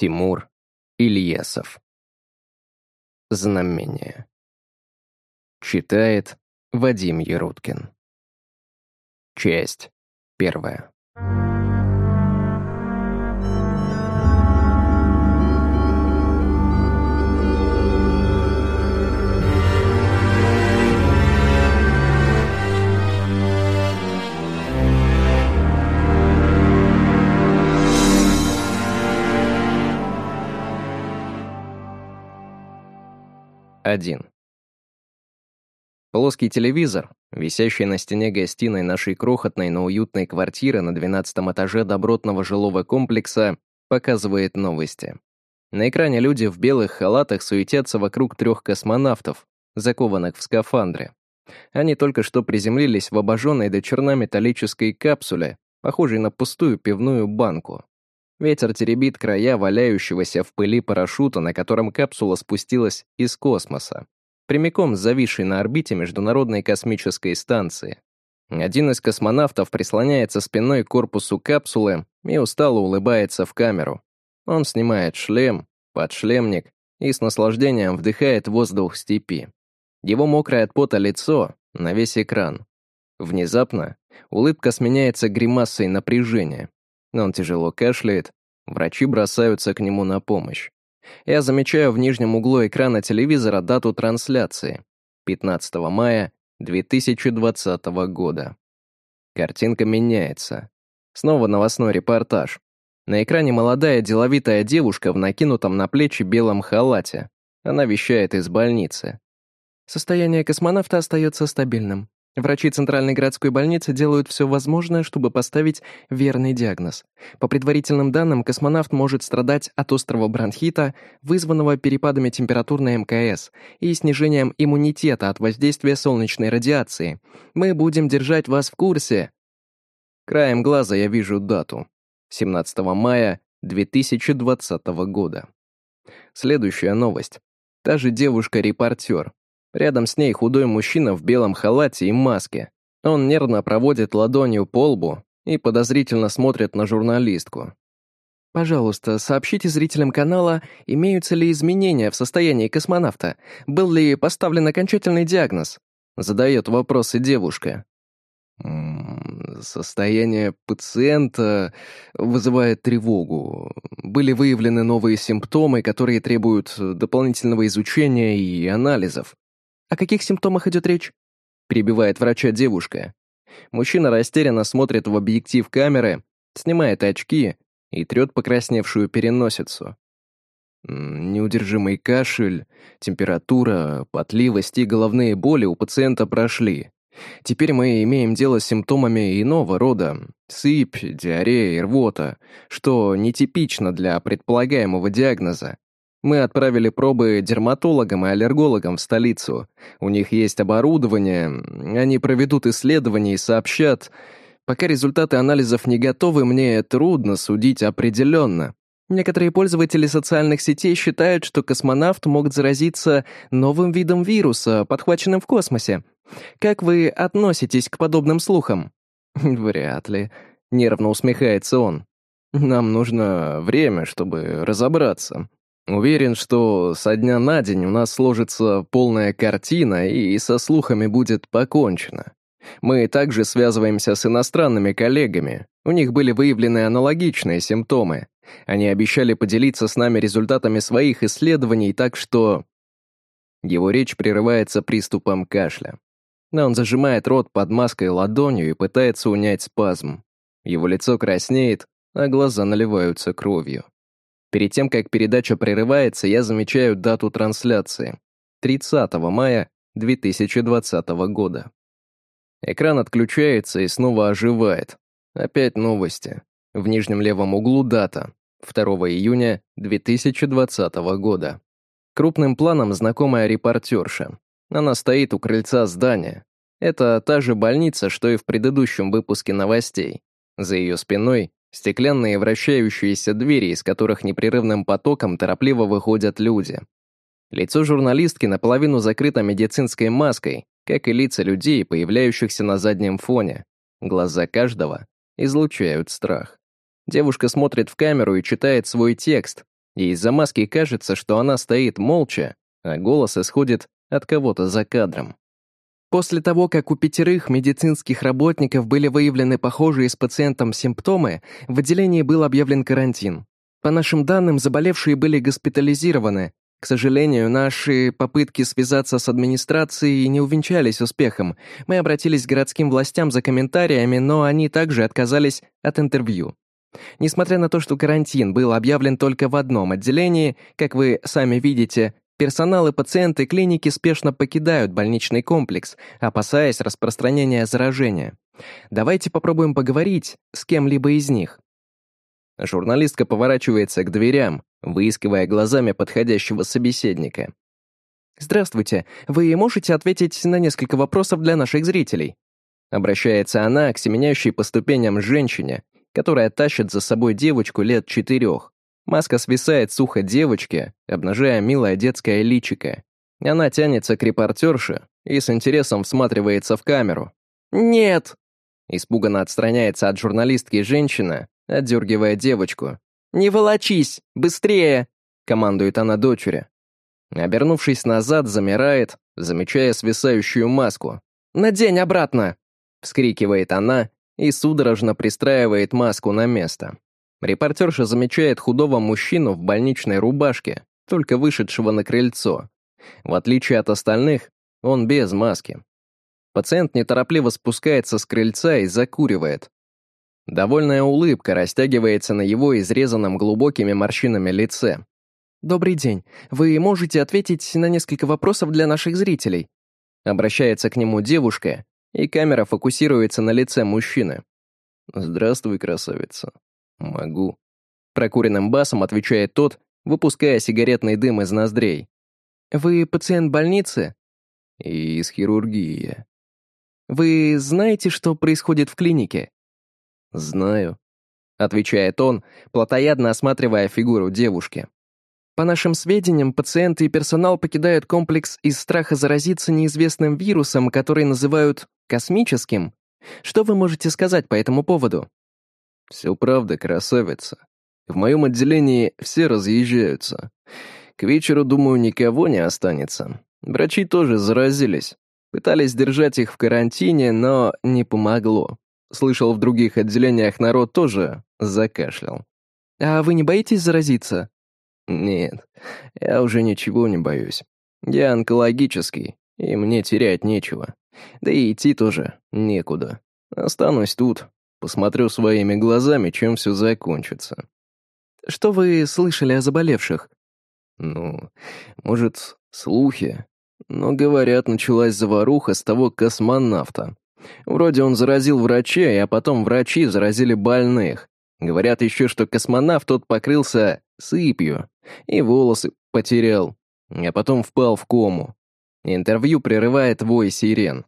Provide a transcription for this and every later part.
Тимур Ильясов. Знамение. Читает Вадим Яруткин. Часть первая. Один. Плоский телевизор, висящий на стене гостиной нашей крохотной, но уютной квартиры на 12 этаже добротного жилого комплекса, показывает новости. На экране люди в белых халатах суетятся вокруг трех космонавтов, закованных в скафандры. Они только что приземлились в обожженной до черна металлической капсуле, похожей на пустую пивную банку. Ветер теребит края валяющегося в пыли парашюта, на котором капсула спустилась из космоса, прямиком зависшей на орбите Международной космической станции. Один из космонавтов прислоняется спиной к корпусу капсулы и устало улыбается в камеру. Он снимает шлем, подшлемник и с наслаждением вдыхает воздух степи. Его мокрое от пота лицо на весь экран. Внезапно улыбка сменяется гримасой напряжения. Он тяжело кашляет, врачи бросаются к нему на помощь. Я замечаю в нижнем углу экрана телевизора дату трансляции. 15 мая 2020 года. Картинка меняется. Снова новостной репортаж. На экране молодая деловитая девушка в накинутом на плечи белом халате. Она вещает из больницы. Состояние космонавта остается стабильным. Врачи Центральной городской больницы делают все возможное, чтобы поставить верный диагноз. По предварительным данным, космонавт может страдать от острого бронхита, вызванного перепадами температур на МКС и снижением иммунитета от воздействия солнечной радиации. Мы будем держать вас в курсе. Краем глаза я вижу дату. 17 мая 2020 года. Следующая новость. Та же девушка-репортер, Рядом с ней худой мужчина в белом халате и маске. Он нервно проводит ладонью по лбу и подозрительно смотрит на журналистку. «Пожалуйста, сообщите зрителям канала, имеются ли изменения в состоянии космонавта, был ли поставлен окончательный диагноз?» Задает вопросы девушка. Состояние пациента вызывает тревогу. Были выявлены новые симптомы, которые требуют дополнительного изучения и анализов. О каких симптомах идет речь? Перебивает врача девушка. Мужчина растерянно смотрит в объектив камеры, снимает очки и трет покрасневшую переносицу. Неудержимый кашель, температура, потливость и головные боли у пациента прошли. Теперь мы имеем дело с симптомами иного рода — сыпь, диарея и рвота, что нетипично для предполагаемого диагноза. Мы отправили пробы дерматологам и аллергологам в столицу. У них есть оборудование, они проведут исследования и сообщат. Пока результаты анализов не готовы, мне трудно судить определенно. Некоторые пользователи социальных сетей считают, что космонавт мог заразиться новым видом вируса, подхваченным в космосе. Как вы относитесь к подобным слухам? Вряд ли. Нервно усмехается он. Нам нужно время, чтобы разобраться. Уверен, что со дня на день у нас сложится полная картина и со слухами будет покончено. Мы также связываемся с иностранными коллегами. У них были выявлены аналогичные симптомы. Они обещали поделиться с нами результатами своих исследований, так что... Его речь прерывается приступом кашля. Но он зажимает рот под маской ладонью и пытается унять спазм. Его лицо краснеет, а глаза наливаются кровью. Перед тем, как передача прерывается, я замечаю дату трансляции. 30 мая 2020 года. Экран отключается и снова оживает. Опять новости. В нижнем левом углу дата. 2 июня 2020 года. Крупным планом знакомая репортерша. Она стоит у крыльца здания. Это та же больница, что и в предыдущем выпуске новостей. За ее спиной Стеклянные вращающиеся двери, из которых непрерывным потоком торопливо выходят люди. Лицо журналистки наполовину закрыто медицинской маской, как и лица людей, появляющихся на заднем фоне. Глаза каждого излучают страх. Девушка смотрит в камеру и читает свой текст, и из-за маски кажется, что она стоит молча, а голос исходит от кого-то за кадром. После того, как у пятерых медицинских работников были выявлены похожие с пациентом симптомы, в отделении был объявлен карантин. По нашим данным, заболевшие были госпитализированы. К сожалению, наши попытки связаться с администрацией не увенчались успехом. Мы обратились к городским властям за комментариями, но они также отказались от интервью. Несмотря на то, что карантин был объявлен только в одном отделении, как вы сами видите, персонал и пациенты клиники спешно покидают больничный комплекс, опасаясь распространения заражения. Давайте попробуем поговорить с кем-либо из них. Журналистка поворачивается к дверям, выискивая глазами подходящего собеседника. «Здравствуйте. Вы можете ответить на несколько вопросов для наших зрителей?» Обращается она к семенящей по ступеням женщине, которая тащит за собой девочку лет четырех. Маска свисает с уха девочки, обнажая милое детское личико. Она тянется к репортерше и с интересом всматривается в камеру. «Нет!» Испуганно отстраняется от журналистки женщина, отдергивая девочку. «Не волочись! Быстрее!» — командует она дочери. Обернувшись назад, замирает, замечая свисающую маску. «Надень обратно!» — вскрикивает она и судорожно пристраивает маску на место. Репортерша замечает худого мужчину в больничной рубашке, только вышедшего на крыльцо. В отличие от остальных, он без маски. Пациент неторопливо спускается с крыльца и закуривает, Довольная улыбка растягивается на его изрезанном глубокими морщинами лице. «Добрый день. Вы можете ответить на несколько вопросов для наших зрителей?» Обращается к нему девушка, и камера фокусируется на лице мужчины. «Здравствуй, красавица. Могу». Прокуренным басом отвечает тот, выпуская сигаретный дым из ноздрей. «Вы пациент больницы?» «И из хирургии». «Вы знаете, что происходит в клинике?» «Знаю», — отвечает он, плотоядно осматривая фигуру девушки. По нашим сведениям, пациенты и персонал покидают комплекс из страха заразиться неизвестным вирусом, который называют космическим. Что вы можете сказать по этому поводу? Все правда, красавица. В моем отделении все разъезжаются. К вечеру, думаю, никого не останется. Врачи тоже заразились. Пытались держать их в карантине, но не помогло. Слышал, в других отделениях народ тоже закашлял. «А вы не боитесь заразиться?» «Нет, я уже ничего не боюсь. Я онкологический, и мне терять нечего. Да и идти тоже некуда. Останусь тут, посмотрю своими глазами, чем все закончится». «Что вы слышали о заболевших?» «Ну, может, слухи. Но, говорят, началась заваруха с того космонавта. Вроде он заразил врачей, а потом врачи заразили больных. Говорят еще, что космонавт тот покрылся сыпью и волосы потерял, а потом впал в кому. Интервью прерывает вой сирен.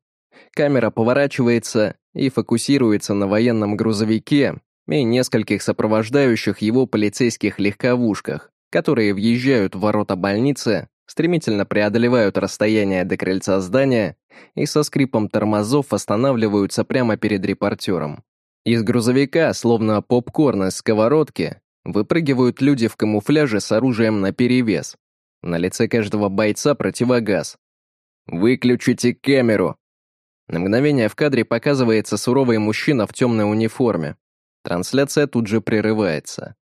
Камера поворачивается и фокусируется на военном грузовике и нескольких сопровождающих его полицейских легковушках, которые въезжают в ворота больницы стремительно преодолевают расстояние до крыльца здания и со скрипом тормозов останавливаются прямо перед репортером. Из грузовика, словно попкорн из сковородки, выпрыгивают люди в камуфляже с оружием наперевес. На лице каждого бойца противогаз. «Выключите камеру!» На мгновение в кадре показывается суровый мужчина в темной униформе. Трансляция тут же прерывается.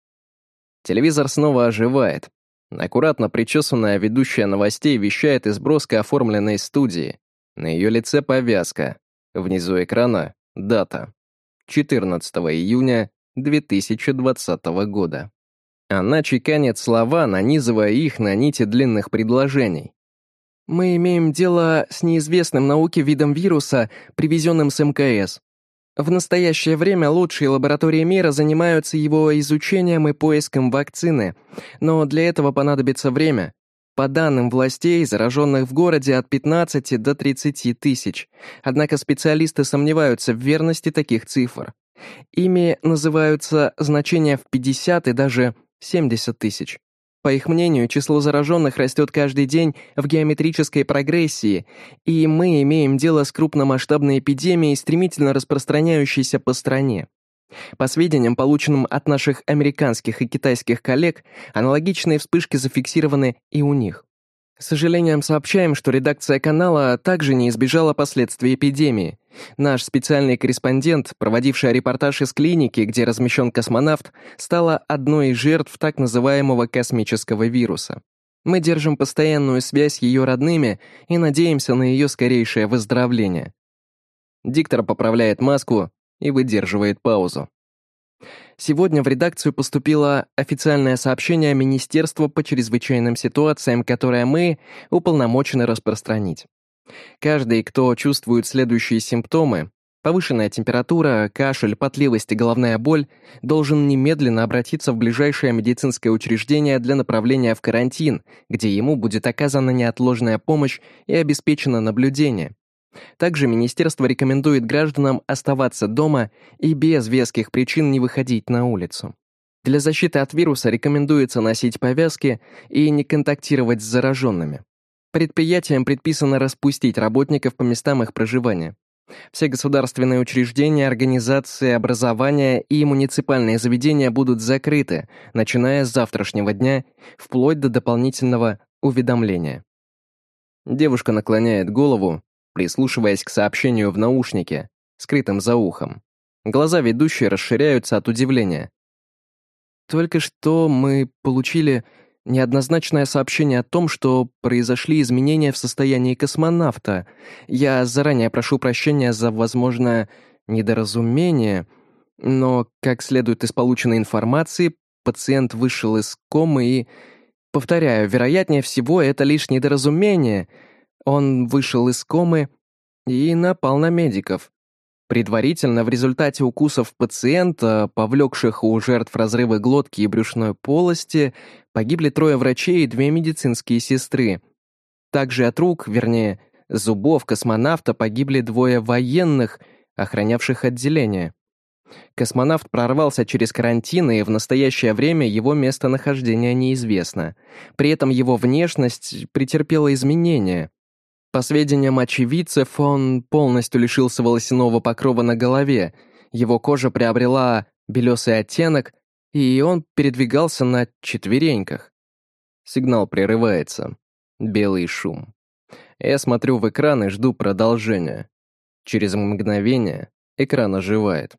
Телевизор снова оживает, Аккуратно причесанная ведущая новостей вещает из броско оформленной студии. На ее лице повязка. Внизу экрана — дата. 14 июня 2020 года. Она чеканит слова, нанизывая их на нити длинных предложений. «Мы имеем дело с неизвестным науке видом вируса, привезенным с МКС. В настоящее время лучшие лаборатории мира занимаются его изучением и поиском вакцины, но для этого понадобится время. По данным властей, зараженных в городе от 15 до 30 тысяч. Однако специалисты сомневаются в верности таких цифр. Ими называются значения в 50 и даже 70 тысяч. По их мнению, число зараженных растет каждый день в геометрической прогрессии, и мы имеем дело с крупномасштабной эпидемией, стремительно распространяющейся по стране. По сведениям, полученным от наших американских и китайских коллег, аналогичные вспышки зафиксированы и у них. С сожалением сообщаем, что редакция канала также не избежала последствий эпидемии. Наш специальный корреспондент, проводивший репортаж из клиники, где размещен космонавт, стала одной из жертв так называемого космического вируса. Мы держим постоянную связь с ее родными и надеемся на ее скорейшее выздоровление. Диктор поправляет маску и выдерживает паузу. Сегодня в редакцию поступило официальное сообщение Министерства по чрезвычайным ситуациям, которое мы уполномочены распространить. Каждый, кто чувствует следующие симптомы, повышенная температура, кашель, потливость и головная боль, должен немедленно обратиться в ближайшее медицинское учреждение для направления в карантин, где ему будет оказана неотложная помощь и обеспечено наблюдение. Также министерство рекомендует гражданам оставаться дома и без веских причин не выходить на улицу. Для защиты от вируса рекомендуется носить повязки и не контактировать с зараженными. Предприятиям предписано распустить работников по местам их проживания. Все государственные учреждения, организации, образования и муниципальные заведения будут закрыты, начиная с завтрашнего дня, вплоть до дополнительного уведомления. Девушка наклоняет голову, прислушиваясь к сообщению в наушнике, скрытом за ухом. Глаза ведущей расширяются от удивления. «Только что мы получили неоднозначное сообщение о том, что произошли изменения в состоянии космонавта. Я заранее прошу прощения за возможное недоразумение, но, как следует из полученной информации, пациент вышел из комы и... Повторяю, вероятнее всего, это лишь недоразумение — он вышел из комы и напал на медиков. Предварительно, в результате укусов пациента, повлекших у жертв разрывы глотки и брюшной полости, погибли трое врачей и две медицинские сестры. Также от рук, вернее, зубов космонавта погибли двое военных, охранявших отделение. Космонавт прорвался через карантин, и в настоящее время его местонахождение неизвестно. При этом его внешность претерпела изменения. По сведениям очевидцев, он полностью лишился волосяного покрова на голове, его кожа приобрела белесый оттенок, и он передвигался на четвереньках. Сигнал прерывается. Белый шум. Я смотрю в экран и жду продолжения. Через мгновение экран оживает.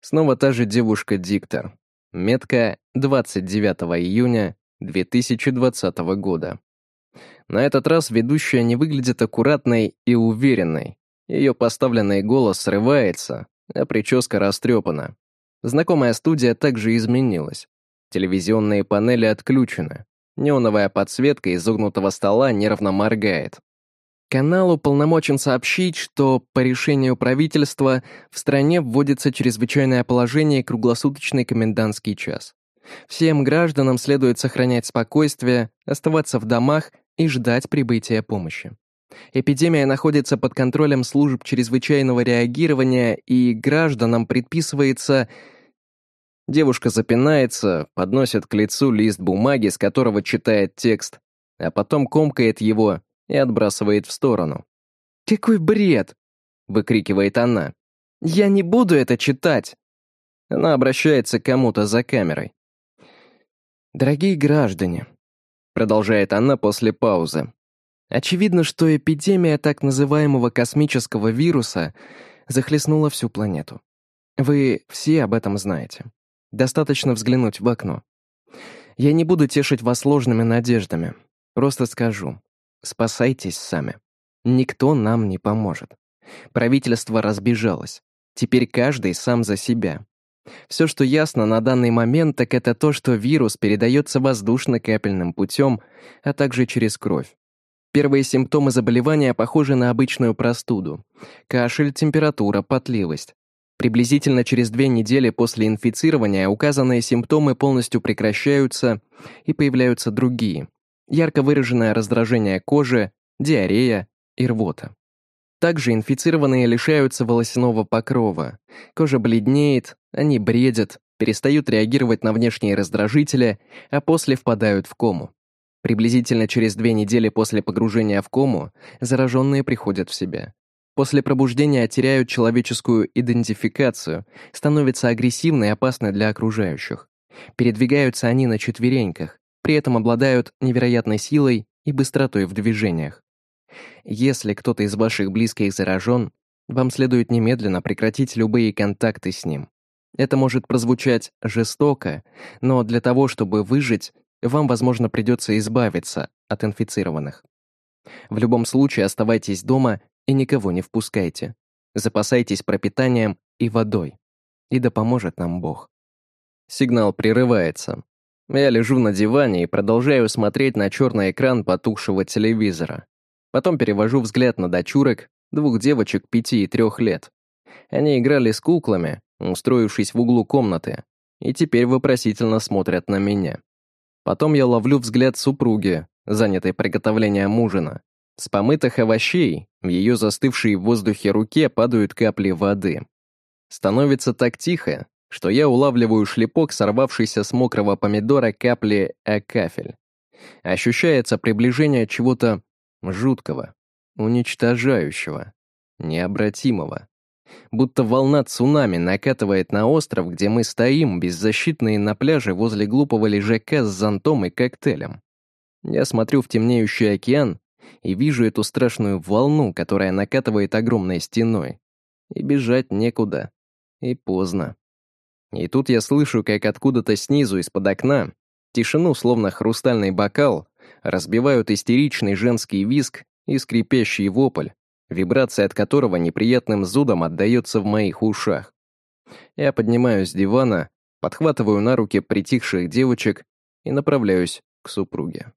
Снова та же девушка-диктор. Метка 29 июня 2020 года. На этот раз ведущая не выглядит аккуратной и уверенной. Ее поставленный голос срывается, а прическа растрепана. Знакомая студия также изменилась. Телевизионные панели отключены. Неоновая подсветка изогнутого стола нервно моргает. Канал уполномочен сообщить, что по решению правительства в стране вводится чрезвычайное положение и круглосуточный комендантский час. Всем гражданам следует сохранять спокойствие, оставаться в домах и ждать прибытия помощи. Эпидемия находится под контролем служб чрезвычайного реагирования, и гражданам предписывается... Девушка запинается, подносит к лицу лист бумаги, с которого читает текст, а потом комкает его и отбрасывает в сторону. «Какой бред!» — выкрикивает она. «Я не буду это читать!» Она обращается к кому-то за камерой. «Дорогие граждане, продолжает она после паузы. Очевидно, что эпидемия так называемого космического вируса захлестнула всю планету. Вы все об этом знаете. Достаточно взглянуть в окно. Я не буду тешить вас ложными надеждами. Просто скажу. Спасайтесь сами. Никто нам не поможет. Правительство разбежалось. Теперь каждый сам за себя. Все, что ясно на данный момент, так это то, что вирус передается воздушно-капельным путем, а также через кровь. Первые симптомы заболевания похожи на обычную простуду. Кашель, температура, потливость. Приблизительно через две недели после инфицирования указанные симптомы полностью прекращаются и появляются другие. Ярко выраженное раздражение кожи, диарея и рвота. Также инфицированные лишаются волосяного покрова. Кожа бледнеет, они бредят, перестают реагировать на внешние раздражители, а после впадают в кому. Приблизительно через две недели после погружения в кому зараженные приходят в себя. После пробуждения теряют человеческую идентификацию, становятся агрессивны и опасны для окружающих. Передвигаются они на четвереньках, при этом обладают невероятной силой и быстротой в движениях. Если кто-то из ваших близких заражен, вам следует немедленно прекратить любые контакты с ним. Это может прозвучать жестоко, но для того, чтобы выжить, вам, возможно, придется избавиться от инфицированных. В любом случае оставайтесь дома и никого не впускайте. Запасайтесь пропитанием и водой. И да поможет нам Бог. Сигнал прерывается. Я лежу на диване и продолжаю смотреть на черный экран потухшего телевизора. Потом перевожу взгляд на дочурок, двух девочек пяти и трех лет. Они играли с куклами, устроившись в углу комнаты, и теперь вопросительно смотрят на меня. Потом я ловлю взгляд супруги, занятой приготовлением ужина. С помытых овощей в ее застывшей в воздухе руке падают капли воды. Становится так тихо, что я улавливаю шлепок, сорвавшийся с мокрого помидора капли о кафель. Ощущается приближение чего-то жуткого, уничтожающего, необратимого. Будто волна цунами накатывает на остров, где мы стоим, беззащитные на пляже возле глупого лежака с зонтом и коктейлем. Я смотрю в темнеющий океан и вижу эту страшную волну, которая накатывает огромной стеной. И бежать некуда. И поздно. И тут я слышу, как откуда-то снизу, из-под окна, тишину, словно хрустальный бокал, разбивают истеричный женский визг и скрипящий вопль, вибрация от которого неприятным зудом отдается в моих ушах. Я поднимаюсь с дивана, подхватываю на руки притихших девочек и направляюсь к супруге.